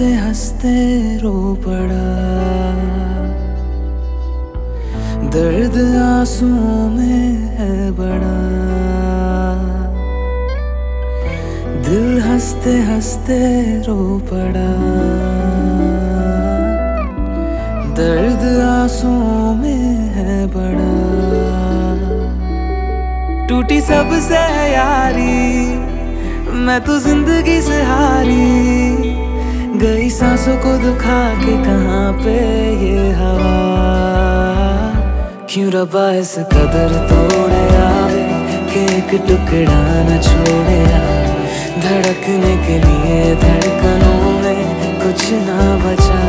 हँसते हँसते रो पड़ा। दर्द आंसुओं में है बड़ा। दिल हँसते हँसते रो पड़ा। दर्द आंसुओं में है बड़ा। टूटी सबसे यारी मैं तो ज़िंदगी से हारी। गई सांसों को दुखा के कहाँ पे ये हवा? क्यों रबा इस कदर तोड़े आवे के एक टुकड़ा न छोड़े धड़कने के लिए धड़कनों में कुछ ना बचा।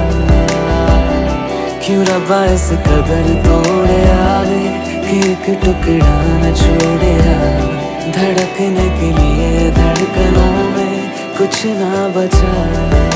क्यों रबा इस कदर तोड़े आवे के एक टुकड़ा न छोड़े धड़कने के लिए धड़कनों में कुछ ना बचा।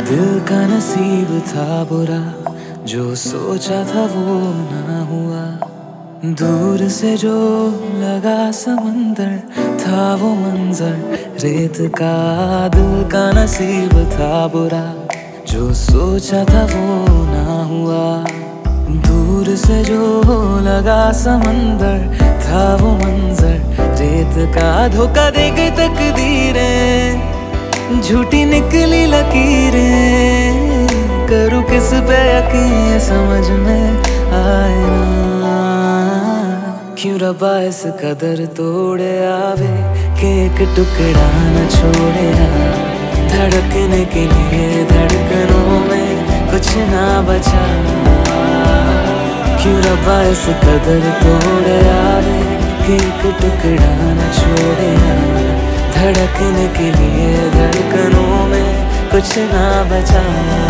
दिल का नसीब था बुरा, जो सोचा था वो ना हुआ। दूर से जो लगा समंदर, था वो मंजर। रेत का दिल का नसीब था बुरा, जो सोचा था वो ना हुआ। दूर से जो लगा समंदर, था वो मंजर। रेत का धोखा दे गई तकदीरें। झूठी निकली लकीरें। करूँ किस पे यकीन समझ में आए क्यों रबा इस कदर तोड़े आवे के एक टुकड़ा न छोड़े धड़कने के लिए धड़कनों में कुछ ना बचा। क्यों रबा इस कदर तोड़े आवे के एक टुकड़ा न छोड़े धड़कने के लिए धड़कनों में कुछ ना बचा।